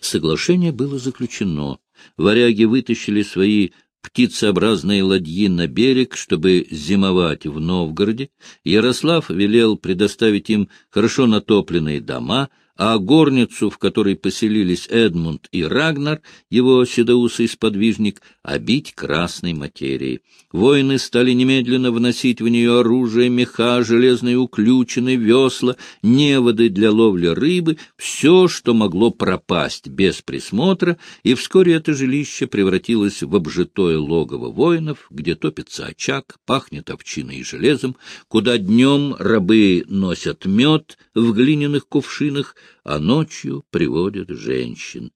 Соглашение было заключено. Варяги вытащили свои птицеобразные ладьи на берег, чтобы зимовать в Новгороде. Ярослав велел предоставить им хорошо натопленные дома — а горницу, в которой поселились Эдмунд и Рагнар, его седоусый сподвижник, обить красной материей. Воины стали немедленно вносить в нее оружие, меха, железные уключины, весла, неводы для ловли рыбы, все, что могло пропасть без присмотра, и вскоре это жилище превратилось в обжитое логово воинов, где топится очаг, пахнет овчиной и железом, куда днем рабы носят мед в глиняных кувшинах, а ночью приводят женщин.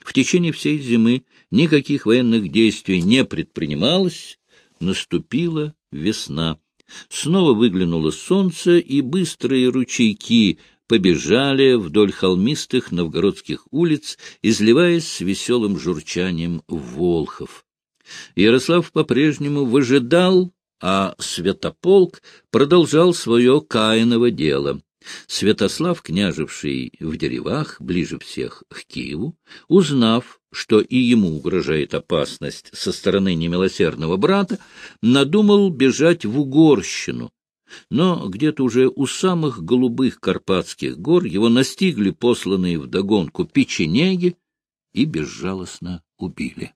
В течение всей зимы никаких военных действий не предпринималось, наступила весна. Снова выглянуло солнце, и быстрые ручейки побежали вдоль холмистых новгородских улиц, изливаясь с веселым журчанием волхов. Ярослав по-прежнему выжидал, а Святополк продолжал свое каиново дело. Святослав, княжевший в деревах, ближе всех к Киеву, узнав, что и ему угрожает опасность со стороны немилосердного брата, надумал бежать в Угорщину. Но где-то уже у самых голубых Карпатских гор его настигли посланные вдогонку печенеги и безжалостно убили.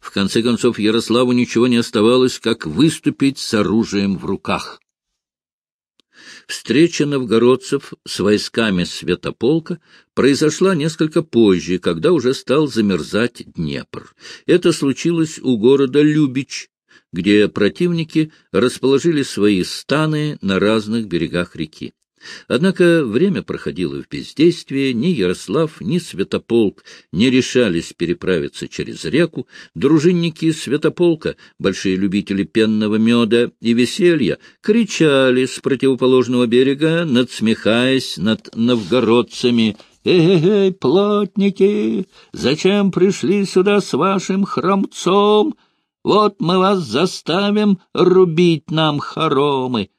В конце концов Ярославу ничего не оставалось, как выступить с оружием в руках. Встреча новгородцев с войсками Святополка произошла несколько позже, когда уже стал замерзать Днепр. Это случилось у города Любич, где противники расположили свои станы на разных берегах реки. Однако время проходило в бездействии, ни Ярослав, ни Святополк не решались переправиться через реку. Дружинники Святополка, большие любители пенного меда и веселья, кричали с противоположного берега, надсмехаясь над новгородцами «Эй-эй, плотники, зачем пришли сюда с вашим хромцом? Вот мы вас заставим рубить нам хоромы!»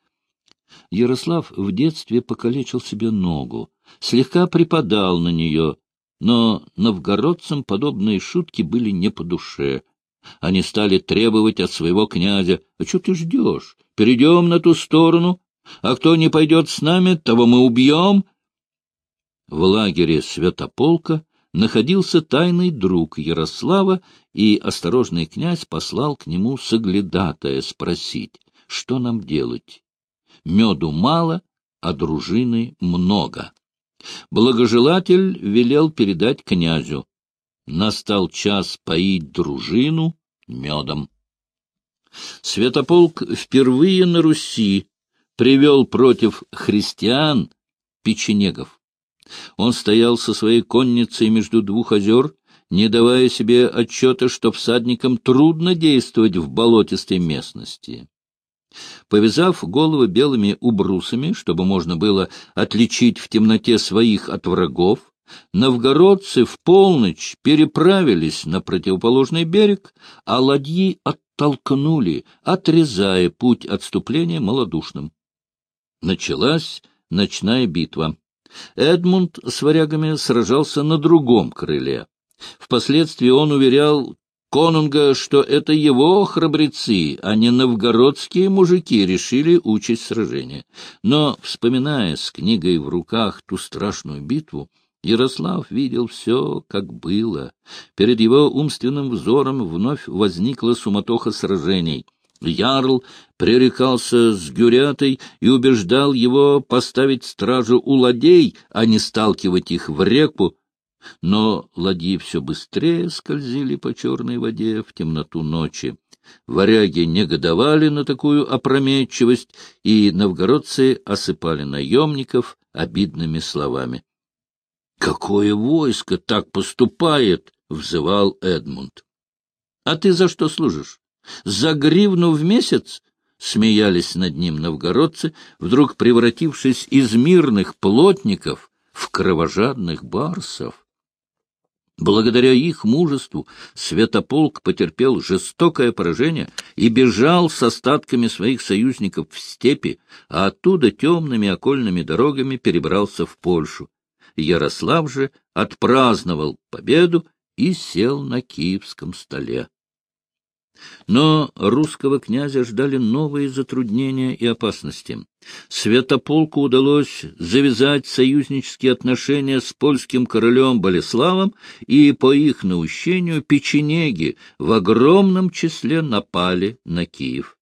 Ярослав в детстве покалечил себе ногу, слегка припадал на нее, но новгородцам подобные шутки были не по душе. Они стали требовать от своего князя, «А что ты ждешь? Перейдем на ту сторону, а кто не пойдет с нами, того мы убьем». В лагере Святополка находился тайный друг Ярослава, и осторожный князь послал к нему соглядатая спросить, что нам делать меду мало, а дружины много. Благожелатель велел передать князю. Настал час поить дружину медом. Святополк впервые на Руси привел против христиан печенегов. Он стоял со своей конницей между двух озер, не давая себе отчета, что всадникам трудно действовать в болотистой местности. Повязав головы белыми убрусами, чтобы можно было отличить в темноте своих от врагов, новгородцы в полночь переправились на противоположный берег, а ладьи оттолкнули, отрезая путь отступления малодушным. Началась ночная битва. Эдмунд с варягами сражался на другом крыле. Впоследствии он уверял конунга, что это его храбрецы, а не новгородские мужики решили участь сражения. Но, вспоминая с книгой в руках ту страшную битву, Ярослав видел все, как было. Перед его умственным взором вновь возникла суматоха сражений. Ярл пререкался с Гюрятой и убеждал его поставить стражу у ладей, а не сталкивать их в реку, но ладьи все быстрее скользили по черной воде в темноту ночи. Варяги негодовали на такую опрометчивость, и новгородцы осыпали наемников обидными словами. — Какое войско так поступает? — взывал Эдмунд. — А ты за что служишь? За гривну в месяц? — смеялись над ним новгородцы, вдруг превратившись из мирных плотников в кровожадных барсов. Благодаря их мужеству Святополк потерпел жестокое поражение и бежал с остатками своих союзников в степи, а оттуда темными окольными дорогами перебрался в Польшу. Ярослав же отпраздновал победу и сел на киевском столе. Но русского князя ждали новые затруднения и опасности. Святополку удалось завязать союзнические отношения с польским королем Болеславом, и по их наущению печенеги в огромном числе напали на Киев.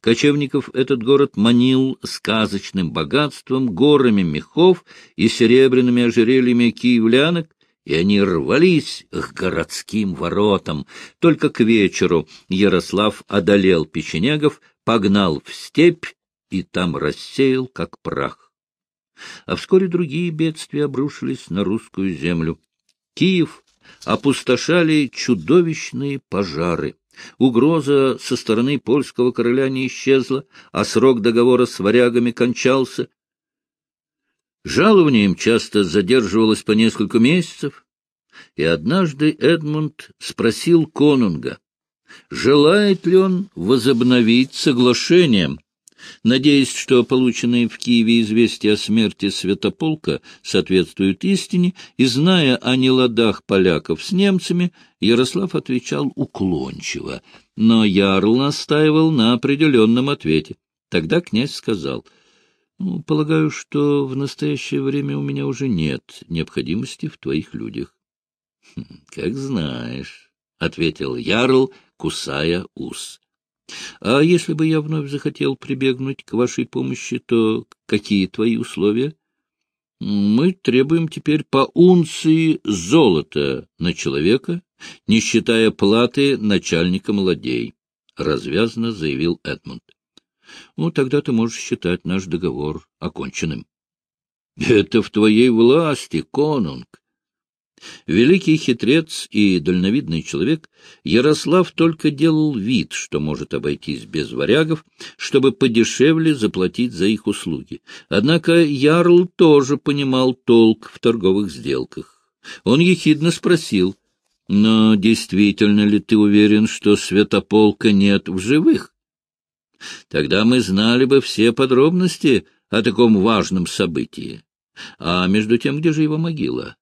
Кочевников этот город манил сказочным богатством, горами мехов и серебряными ожерельями киевлянок, и они рвались к городским воротам. Только к вечеру Ярослав одолел печенегов, погнал в степь и там рассеял, как прах. А вскоре другие бедствия обрушились на русскую землю. Киев опустошали чудовищные пожары. Угроза со стороны польского короля не исчезла, а срок договора с варягами кончался. Жалование им часто задерживалось по несколько месяцев, и однажды Эдмунд спросил конунга, желает ли он возобновить соглашение, надеясь, что полученные в Киеве известия о смерти Святополка соответствуют истине, и, зная о неладах поляков с немцами, Ярослав отвечал уклончиво, но Ярл настаивал на определенном ответе. Тогда князь сказал — полагаю, что в настоящее время у меня уже нет необходимости в твоих людях. Хм, — Как знаешь, — ответил Ярл, кусая ус. — А если бы я вновь захотел прибегнуть к вашей помощи, то какие твои условия? — Мы требуем теперь по унции золота на человека, не считая платы начальника ладей, — развязно заявил Эдмунд. Ну, тогда ты можешь считать наш договор оконченным. — Это в твоей власти, конунг. Великий хитрец и дальновидный человек, Ярослав только делал вид, что может обойтись без варягов, чтобы подешевле заплатить за их услуги. Однако Ярл тоже понимал толк в торговых сделках. Он ехидно спросил, «Но действительно ли ты уверен, что Святополка нет в живых?» Тогда мы знали бы все подробности о таком важном событии. А между тем, где же его могила?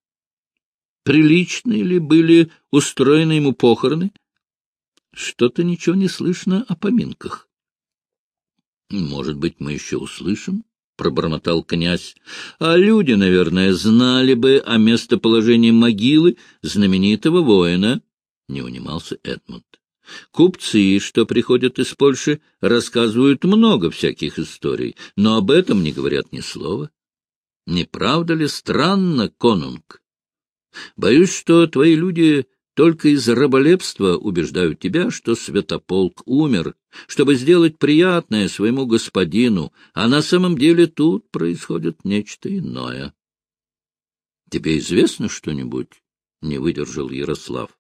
Приличные ли были устроены ему похороны? Что-то ничего не слышно о поминках. — Может быть, мы еще услышим? — пробормотал князь. — А люди, наверное, знали бы о местоположении могилы знаменитого воина, — не унимался Эдмунд. Купцы, что приходят из Польши, рассказывают много всяких историй, но об этом не говорят ни слова. Не правда ли странно, конунг? Боюсь, что твои люди только из раболепства убеждают тебя, что Святополк умер, чтобы сделать приятное своему господину, а на самом деле тут происходит нечто иное. — Тебе известно что-нибудь? — не выдержал Ярослав.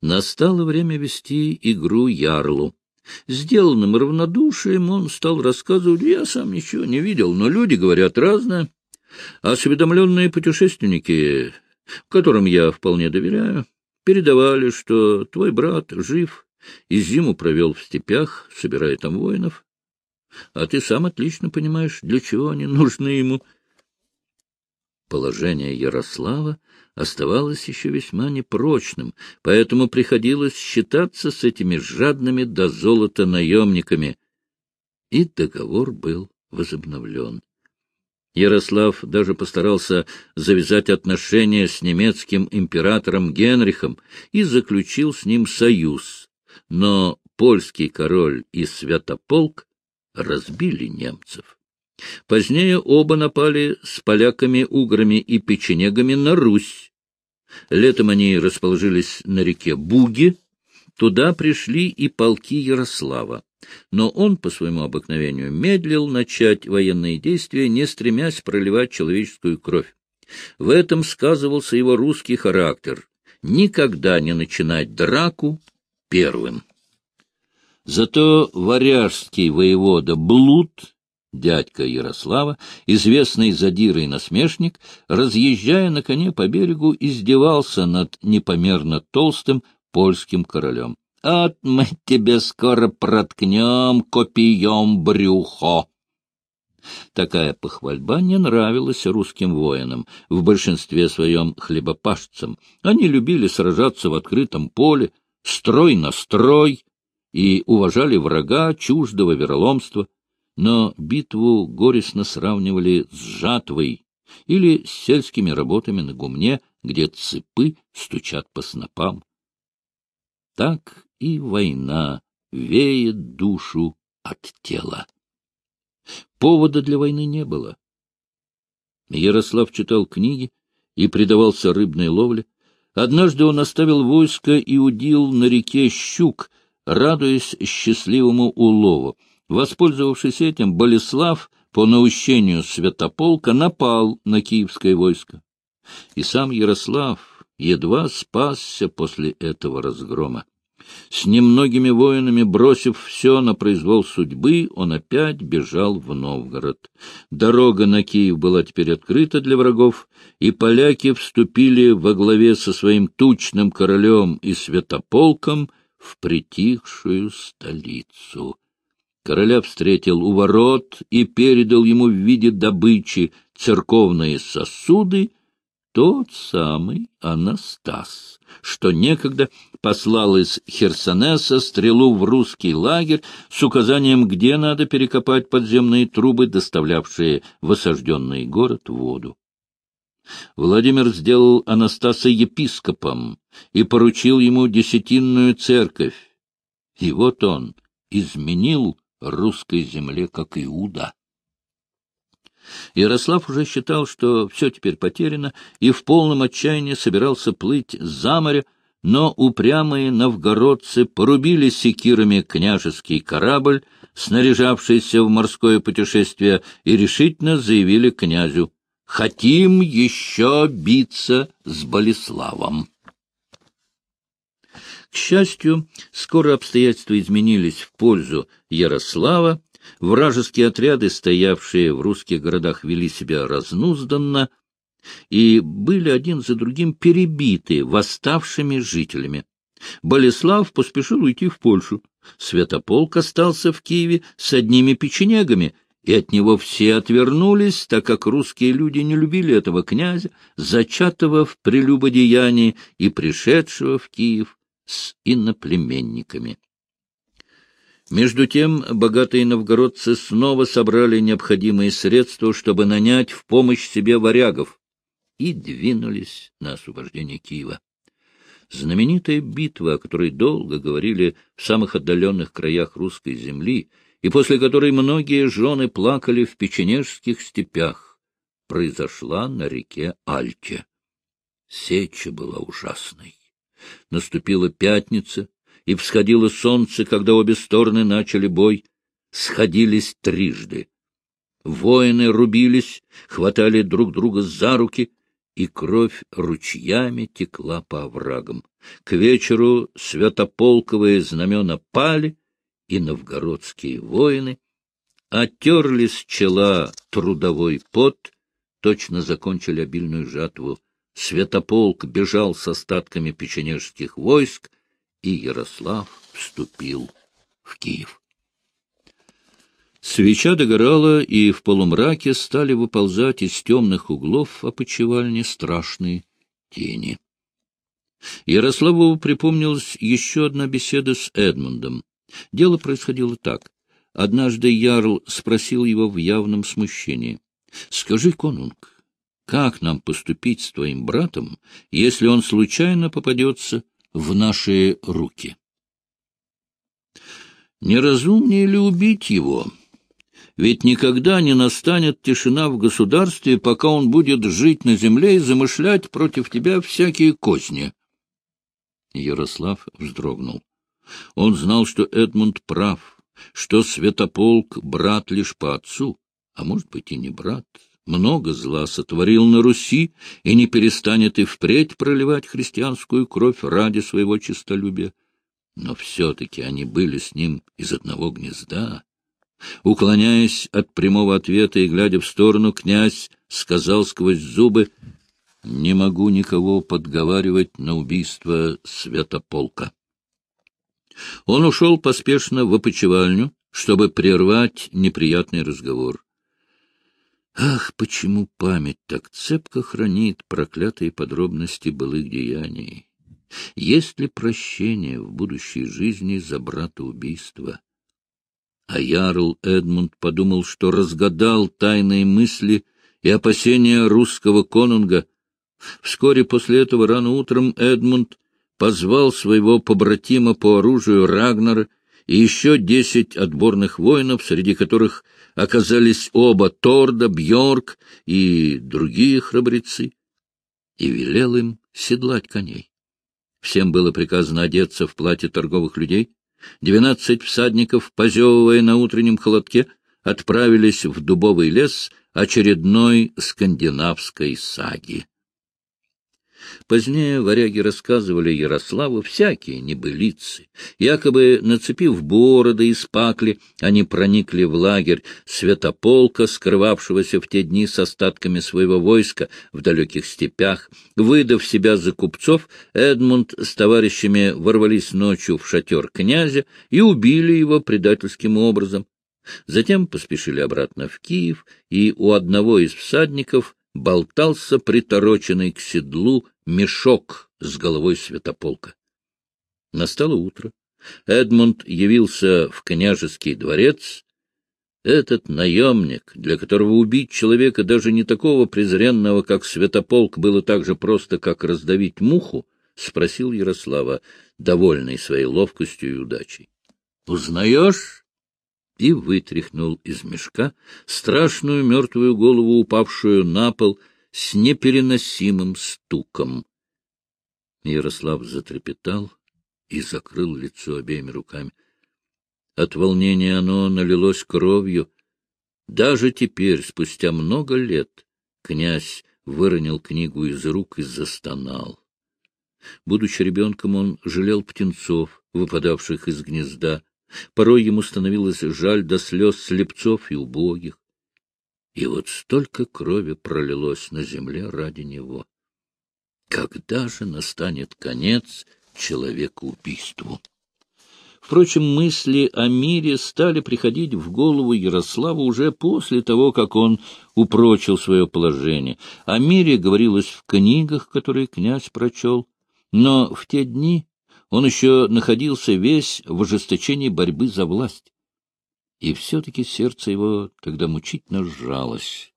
Настало время вести игру Ярлу. Сделанным равнодушием он стал рассказывать, я сам ничего не видел, но люди говорят разное. Осведомленные путешественники, которым я вполне доверяю, передавали, что твой брат жив и зиму провел в степях, собирая там воинов. А ты сам отлично понимаешь, для чего они нужны ему. Положение Ярослава оставалось еще весьма непрочным, поэтому приходилось считаться с этими жадными до золота наемниками. И договор был возобновлен. Ярослав даже постарался завязать отношения с немецким императором Генрихом и заключил с ним союз, но польский король и святополк разбили немцев. Позднее оба напали с поляками, уграми и печенегами на Русь. Летом они расположились на реке Буги. Туда пришли и полки Ярослава. Но он, по своему обыкновению, медлил начать военные действия, не стремясь проливать человеческую кровь. В этом сказывался его русский характер — никогда не начинать драку первым. Зато варяжский воевода Блуд дядька Ярослава, известный задирой насмешник, разъезжая на коне по берегу, издевался над непомерно толстым польским королем. — От мы тебе скоро проткнем копьем брюхо! Такая похвальба не нравилась русским воинам, в большинстве своем хлебопашцам. Они любили сражаться в открытом поле, строй на строй, и уважали врага чуждого вероломства, но битву горестно сравнивали с жатвой или с сельскими работами на гумне, где цепы стучат по снопам. Так и война веет душу от тела. Повода для войны не было. Ярослав читал книги и предавался рыбной ловле. Однажды он оставил войско и удил на реке щук, радуясь счастливому улову. Воспользовавшись этим, Болеслав по наущению Святополка напал на киевское войско. И сам Ярослав едва спасся после этого разгрома. С немногими воинами, бросив все на произвол судьбы, он опять бежал в Новгород. Дорога на Киев была теперь открыта для врагов, и поляки вступили во главе со своим тучным королем и святополком в притихшую столицу. Короля встретил у ворот и передал ему в виде добычи церковные сосуды тот самый Анастас, что некогда послал из Херсонеса стрелу в русский лагерь с указанием, где надо перекопать подземные трубы, доставлявшие в осажденный город воду. Владимир сделал Анастаса епископом и поручил ему десятинную церковь. И вот он изменил русской земле, как Иуда. Ярослав уже считал, что все теперь потеряно, и в полном отчаянии собирался плыть за море, но упрямые новгородцы порубили секирами княжеский корабль, снаряжавшийся в морское путешествие, и решительно заявили князю «Хотим еще биться с Болеславом». К счастью, скоро обстоятельства изменились в пользу Ярослава, Вражеские отряды, стоявшие в русских городах, вели себя разнузданно и были один за другим перебиты восставшими жителями. Болеслав поспешил уйти в Польшу. Святополк остался в Киеве с одними печенегами, и от него все отвернулись, так как русские люди не любили этого князя, зачатого в прелюбодеянии и пришедшего в Киев с иноплеменниками. Между тем богатые новгородцы снова собрали необходимые средства, чтобы нанять в помощь себе варягов, и двинулись на освобождение Киева. Знаменитая битва, о которой долго говорили в самых отдаленных краях русской земли, и после которой многие жены плакали в печенежских степях, произошла на реке Альте. Сеча была ужасной. Наступила пятница, и всходило солнце, когда обе стороны начали бой, сходились трижды. Воины рубились, хватали друг друга за руки, и кровь ручьями текла по оврагам. К вечеру святополковые знамена пали, и новгородские воины отерли с чела трудовой пот, точно закончили обильную жатву. Святополк бежал с остатками печенежских войск, и Ярослав вступил в Киев. Свеча догорала, и в полумраке стали выползать из темных углов опочивальни страшные тени. Ярославу припомнилась еще одна беседа с Эдмундом. Дело происходило так. Однажды Ярл спросил его в явном смущении. — Скажи, конунг, как нам поступить с твоим братом, если он случайно попадется в наши руки. Неразумнее ли убить его? Ведь никогда не настанет тишина в государстве, пока он будет жить на земле и замышлять против тебя всякие козни. Ярослав вздрогнул. Он знал, что Эдмунд прав, что Святополк — брат лишь по отцу, а может быть и не брат, много зла сотворил на Руси и не перестанет и впредь проливать христианскую кровь ради своего честолюбия. Но все-таки они были с ним из одного гнезда. Уклоняясь от прямого ответа и глядя в сторону, князь сказал сквозь зубы, «Не могу никого подговаривать на убийство святополка». Он ушел поспешно в опочивальню, чтобы прервать неприятный разговор. Ах, почему память так цепко хранит проклятые подробности былых деяний? Есть ли прощение в будущей жизни за брата убийства? А Ярл Эдмунд подумал, что разгадал тайные мысли и опасения русского конунга. Вскоре после этого рано утром Эдмунд позвал своего побратима по оружию Рагнара и еще десять отборных воинов, среди которых оказались оба Торда, Бьорк и другие храбрецы, и велел им седлать коней. Всем было приказано одеться в платье торговых людей. Двенадцать всадников, позевывая на утреннем холодке, отправились в дубовый лес очередной скандинавской саги. Позднее варяги рассказывали Ярославу всякие небылицы. Якобы, нацепив бороды и спакли, они проникли в лагерь святополка, скрывавшегося в те дни с остатками своего войска в далеких степях. Выдав себя за купцов, Эдмунд с товарищами ворвались ночью в шатер князя и убили его предательским образом. Затем поспешили обратно в Киев, и у одного из всадников болтался притороченный к седлу мешок с головой святополка. Настало утро. Эдмунд явился в княжеский дворец. Этот наемник, для которого убить человека даже не такого презренного, как святополк, было так же просто, как раздавить муху, спросил Ярослава, довольный своей ловкостью и удачей. — Узнаешь? И вытряхнул из мешка страшную мертвую голову, упавшую на пол, — с непереносимым стуком. Ярослав затрепетал и закрыл лицо обеими руками. От волнения оно налилось кровью. Даже теперь, спустя много лет, князь выронил книгу из рук и застонал. Будучи ребенком, он жалел птенцов, выпадавших из гнезда. Порой ему становилось жаль до слез слепцов и убогих. И вот столько крови пролилось на земле ради него. Когда же настанет конец человекоубийству? Впрочем, мысли о мире стали приходить в голову Ярославу уже после того, как он упрочил свое положение. О мире говорилось в книгах, которые князь прочел, но в те дни он еще находился весь в ожесточении борьбы за власть и все-таки сердце его тогда мучительно сжалось.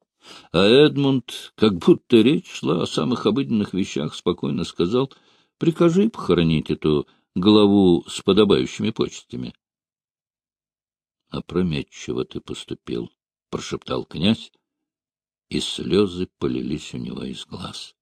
А Эдмунд, как будто речь шла о самых обыденных вещах, спокойно сказал, «Прикажи похоронить эту главу с подобающими почестями». «Опрометчиво ты поступил», — прошептал князь, и слезы полились у него из глаз.